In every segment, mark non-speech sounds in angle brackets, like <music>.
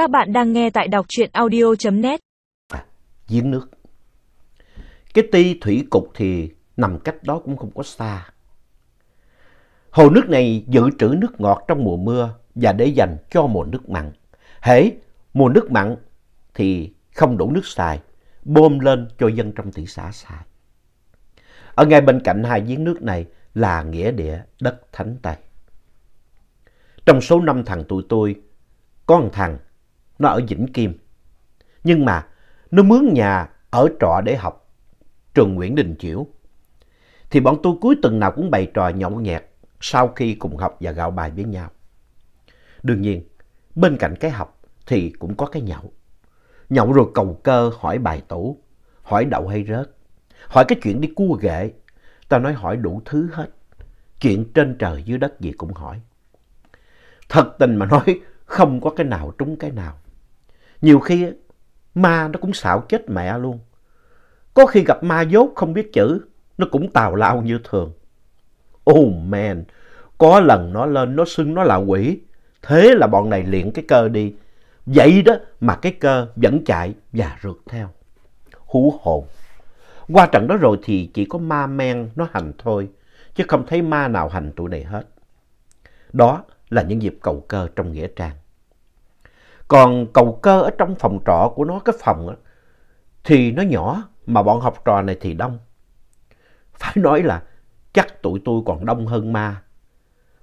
Các bạn đang nghe tại đọc truyện audio.net. À, giếng nước. Cái ti thủy cục thì nằm cách đó cũng không có xa. Hồ nước này dự trữ nước ngọt trong mùa mưa và để dành cho mùa nước mặn. Hễ mùa nước mặn thì không đủ nước xài, bơm lên cho dân trong thị xã xài. Ở ngay bên cạnh hai giếng nước này là nghĩa địa đất Thánh Tây. Trong số năm thằng tụi tôi, có một thằng nó ở Vĩnh Kim. Nhưng mà nó mướn nhà ở trọ để học trường Nguyễn Đình Chiểu. Thì bọn tôi cuối tuần nào cũng bày trò nhậu nhẹt sau khi cùng học và gạo bài với nhau. Đương nhiên, bên cạnh cái học thì cũng có cái nhậu. Nhậu rồi cầu cơ hỏi bài tủ, hỏi đậu hay rớt, hỏi cái chuyện đi cua ghệ. Tao nói hỏi đủ thứ hết, chuyện trên trời dưới đất gì cũng hỏi. Thật tình mà nói, không có cái nào trúng cái nào. Nhiều khi ma nó cũng xạo chết mẹ luôn. Có khi gặp ma dốt không biết chữ, nó cũng tào lao như thường. Oh man, có lần nó lên nó xưng nó là quỷ. Thế là bọn này luyện cái cơ đi. Vậy đó mà cái cơ vẫn chạy và rượt theo. Hú hồn. Qua trận đó rồi thì chỉ có ma men nó hành thôi. Chứ không thấy ma nào hành tụi này hết. Đó là những dịp cầu cơ trong Nghĩa Trang. Còn cầu cơ ở trong phòng trọ của nó, cái phòng á, thì nó nhỏ, mà bọn học trò này thì đông. Phải <laughs> nói là chắc tụi tôi còn đông hơn ma.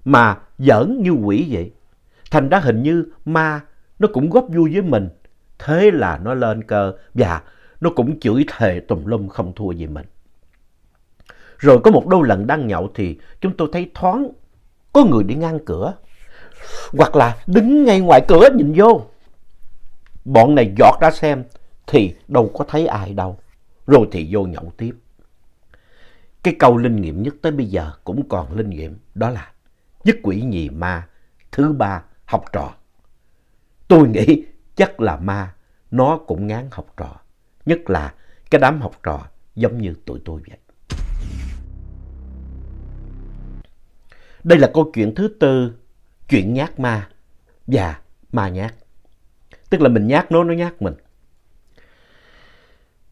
Mà giỡn như quỷ vậy. Thành ra hình như ma nó cũng góp vui với mình. Thế là nó lên cơ và nó cũng chửi thề tùm lum không thua gì mình. Rồi có một đôi lần đang nhậu thì chúng tôi thấy thoáng có người đi ngang cửa. Hoặc là đứng ngay ngoài cửa nhìn vô. Bọn này giọt ra xem thì đâu có thấy ai đâu. Rồi thì vô nhậu tiếp. Cái câu linh nghiệm nhất tới bây giờ cũng còn linh nghiệm. Đó là nhất quỷ nhì ma, thứ ba học trò. Tôi nghĩ chắc là ma, nó cũng ngán học trò. Nhất là cái đám học trò giống như tụi tôi vậy. Đây là câu chuyện thứ tư, chuyện nhát ma và ma nhát. Tức là mình nhát nó, nó nhát mình.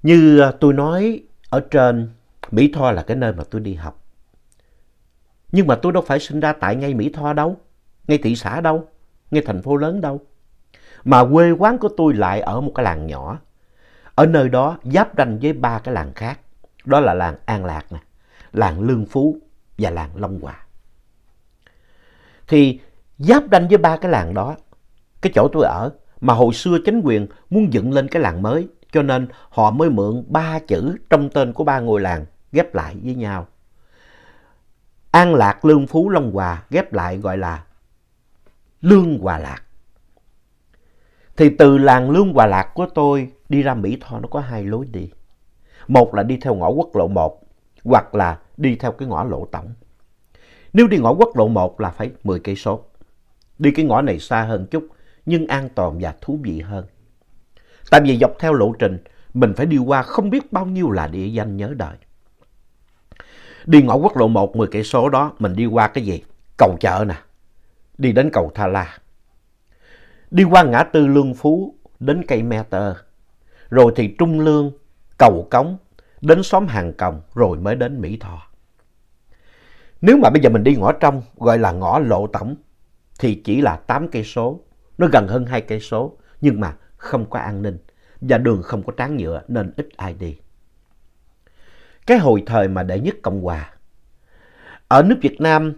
Như à, tôi nói ở trên, Mỹ Tho là cái nơi mà tôi đi học. Nhưng mà tôi đâu phải sinh ra tại ngay Mỹ Tho đâu, ngay thị xã đâu, ngay thành phố lớn đâu. Mà quê quán của tôi lại ở một cái làng nhỏ. Ở nơi đó giáp ranh với ba cái làng khác. Đó là làng An Lạc, nè, làng Lương Phú và làng Long Hòa. Thì giáp ranh với ba cái làng đó, cái chỗ tôi ở mà hồi xưa chính quyền muốn dựng lên cái làng mới, cho nên họ mới mượn ba chữ trong tên của ba ngôi làng ghép lại với nhau. An Lạc, Lương Phú, Long Hòa ghép lại gọi là Lương Hòa Lạc. Thì từ làng Lương Hòa Lạc của tôi đi ra Mỹ Tho nó có hai lối đi. Một là đi theo ngõ quốc lộ 1 hoặc là đi theo cái ngõ lộ tổng. Nếu đi ngõ quốc lộ 1 là phải 10 cây số. Đi cái ngõ này xa hơn chút nhưng an toàn và thú vị hơn. Tại vì dọc theo lộ trình, mình phải đi qua không biết bao nhiêu là địa danh nhớ đời. Đi ngõ quốc lộ 1 10 cây số đó, mình đi qua cái gì? Cầu chợ nè, đi đến cầu Tha La. Đi qua ngã tư Lương Phú, đến cây Me Tơ. Rồi thì Trung Lương, cầu Cống, đến xóm Hàng Còng, rồi mới đến Mỹ Tho. Nếu mà bây giờ mình đi ngõ trong, gọi là ngõ lộ tổng, thì chỉ là 8 cây số nó gần hơn hai cây số, nhưng mà không có an ninh và đường không có tráng nhựa nên ít ai đi. Cái hồi thời mà đệ nhất Cộng Hòa. Ở nước Việt Nam,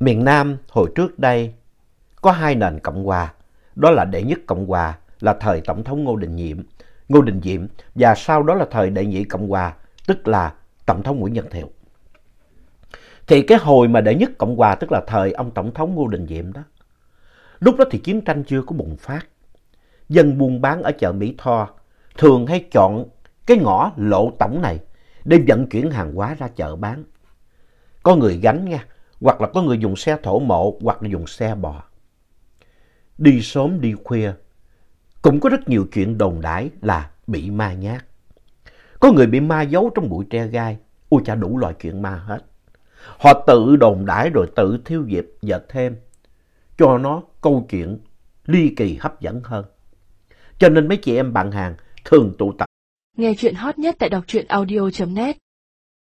miền Nam hồi trước đây có hai nền Cộng Hòa. Đó là đệ nhất Cộng Hòa là thời Tổng thống Ngô Đình Diệm, Ngô Đình Diệm và sau đó là thời đệ nhị Cộng Hòa, tức là Tổng thống Nguyễn Văn Thiệu. Thì cái hồi mà đệ nhất Cộng Hòa tức là thời ông Tổng thống Ngô Đình Diệm đó Lúc đó thì chiến tranh chưa có bùng phát. Dân buôn bán ở chợ Mỹ Tho thường hay chọn cái ngõ lộ tổng này để vận chuyển hàng hóa ra chợ bán. Có người gánh nha, hoặc là có người dùng xe thổ mộ hoặc là dùng xe bò. Đi sớm đi khuya, cũng có rất nhiều chuyện đồn đãi là bị ma nhát. Có người bị ma giấu trong bụi tre gai, ôi chả đủ loại chuyện ma hết. Họ tự đồn đãi rồi tự thiêu dịp và thêm cho nó câu chuyện ly kỳ hấp dẫn hơn. cho nên mấy chị em bạn hàng thường tụ tập. Nghe chuyện hot nhất tại đọc truyện audio.net